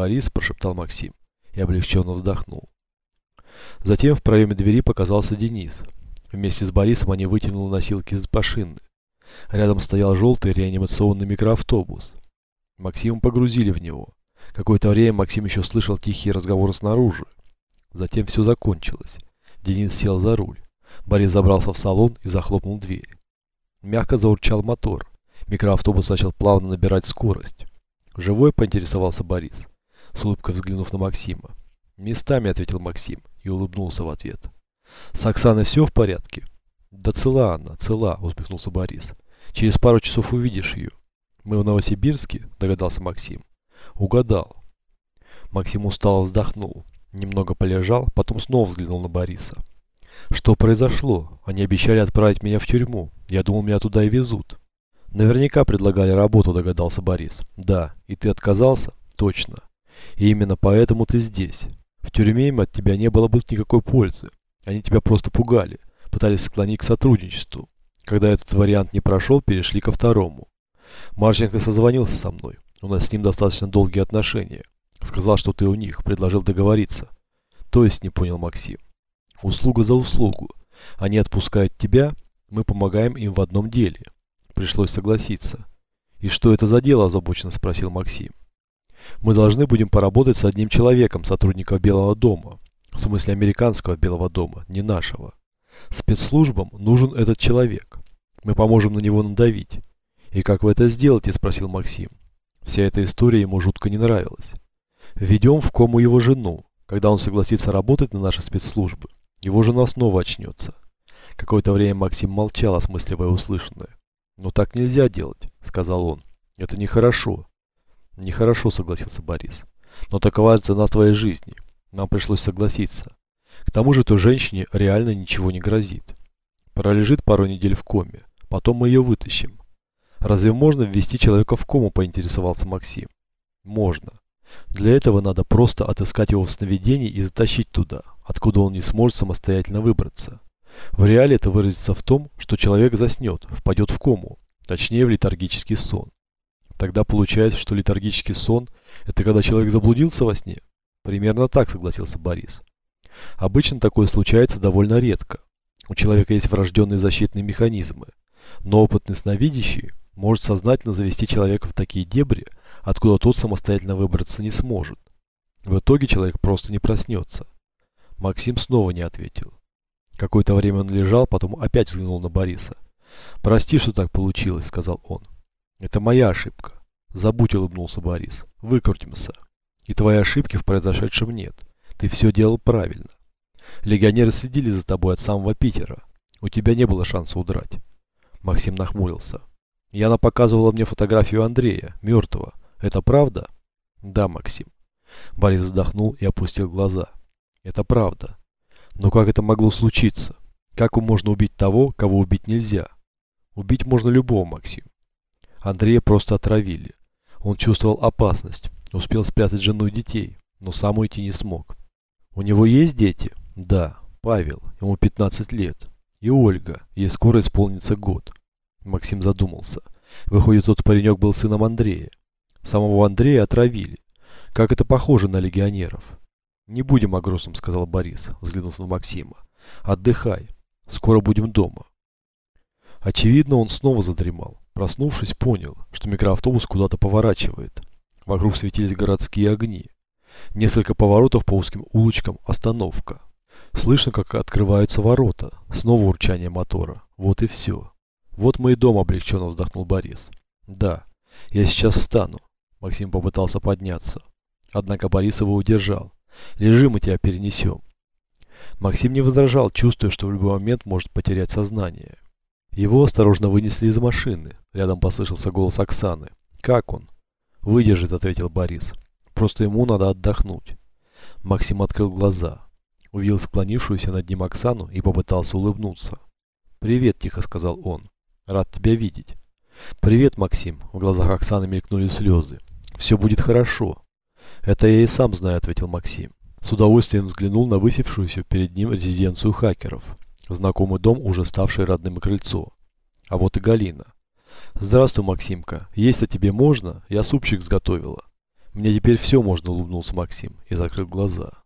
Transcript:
Борис», – прошептал Максим и облегченно вздохнул. Затем в проеме двери показался Денис. Вместе с Борисом они вытянули носилки из машины. Рядом стоял желтый реанимационный микроавтобус. Максима погрузили в него. Какое-то время Максим еще слышал тихие разговоры снаружи. Затем все закончилось. Денис сел за руль. Борис забрался в салон и захлопнул дверь. Мягко заурчал мотор. Микроавтобус начал плавно набирать скорость. «Живой?» – поинтересовался Борис, с улыбкой взглянув на Максима. «Местами», – ответил Максим и улыбнулся в ответ. «С Оксаной все в порядке?» «Да цела она, цела», – усмехнулся Борис. «Через пару часов увидишь ее». «Мы в Новосибирске?» – догадался Максим. «Угадал». Максим устало вздохнул, немного полежал, потом снова взглянул на Бориса. «Что произошло? Они обещали отправить меня в тюрьму. Я думал, меня туда и везут». «Наверняка предлагали работу», – догадался Борис. «Да, и ты отказался?» «Точно. И именно поэтому ты здесь. В тюрьме им от тебя не было бы никакой пользы. Они тебя просто пугали, пытались склонить к сотрудничеству. Когда этот вариант не прошел, перешли ко второму. Марченко созвонился со мной. У нас с ним достаточно долгие отношения. Сказал, что ты у них, предложил договориться. То есть, не понял Максим. Услуга за услугу. Они отпускают тебя, мы помогаем им в одном деле. Пришлось согласиться. И что это за дело, озабоченно спросил Максим. Мы должны будем поработать с одним человеком, сотрудником Белого дома. В смысле американского Белого дома, не нашего. Спецслужбам нужен этот человек. Мы поможем на него надавить. И как вы это сделаете, спросил Максим. Вся эта история ему жутко не нравилась. Введем в кому его жену. Когда он согласится работать на наши спецслужбы, его жена снова очнется. Какое-то время Максим молчал, осмысливая услышанное. «Но так нельзя делать», — сказал он. «Это нехорошо». «Нехорошо», — согласился Борис. «Но такова цена твоей жизни. Нам пришлось согласиться. К тому же той женщине реально ничего не грозит. Пролежит пару недель в коме. Потом мы ее вытащим. Разве можно ввести человека в кому, поинтересовался Максим. Можно. Для этого надо просто отыскать его в сновидении и затащить туда, откуда он не сможет самостоятельно выбраться. В реале это выразится в том, что человек заснет, впадет в кому, точнее в летаргический сон. Тогда получается, что летаргический сон – это когда человек заблудился во сне? Примерно так, согласился Борис. Обычно такое случается довольно редко. У человека есть врожденные защитные механизмы, но опытный сновидящий может сознательно завести человека в такие дебри, откуда тот самостоятельно выбраться не сможет. В итоге человек просто не проснется. Максим снова не ответил. Какое-то время он лежал, потом опять взглянул на Бориса. «Прости, что так получилось», — сказал он. «Это моя ошибка». «Забудь», — улыбнулся Борис. «Выкрутимся. И твоей ошибки в произошедшем нет. Ты все делал правильно. Легионеры следили за тобой от самого Питера. У тебя не было шанса удрать». Максим нахмурился. Яна показывала мне фотографию Андрея, мертвого. Это правда? Да, Максим. Борис вздохнул и опустил глаза. Это правда. Но как это могло случиться? Как можно убить того, кого убить нельзя? Убить можно любого, Максим. Андрея просто отравили. Он чувствовал опасность, успел спрятать жену и детей, но сам уйти не смог. У него есть дети? Да, Павел, ему 15 лет. И Ольга, ей скоро исполнится год. Максим задумался. Выходит, тот паренек был сыном Андрея. Самого Андрея отравили. Как это похоже на легионеров. «Не будем о грустном», — сказал Борис, взглянув на Максима. «Отдыхай. Скоро будем дома». Очевидно, он снова задремал. Проснувшись, понял, что микроавтобус куда-то поворачивает. Вокруг светились городские огни. Несколько поворотов по узким улочкам, остановка. Слышно, как открываются ворота. Снова урчание мотора. Вот и все. Вот мы и дом, облегченно вздохнул Борис. Да, я сейчас встану. Максим попытался подняться. Однако Борис его удержал. Лежи, мы тебя перенесем. Максим не возражал, чувствуя, что в любой момент может потерять сознание. Его осторожно вынесли из машины. Рядом послышался голос Оксаны. «Как он?» «Выдержит», — ответил Борис. «Просто ему надо отдохнуть». Максим открыл глаза. Увидел склонившуюся над ним Оксану и попытался улыбнуться. «Привет», — тихо сказал он. Рад тебя видеть. Привет, Максим. В глазах Оксаны мелькнули слезы. Все будет хорошо. Это я и сам знаю, ответил Максим. С удовольствием взглянул на высевшуюся перед ним резиденцию хакеров. Знакомый дом, уже ставший родным крыльцо. А вот и Галина. Здравствуй, Максимка. Есть-то тебе можно? Я супчик сготовила. Мне теперь все можно, улыбнулся Максим и закрыл глаза.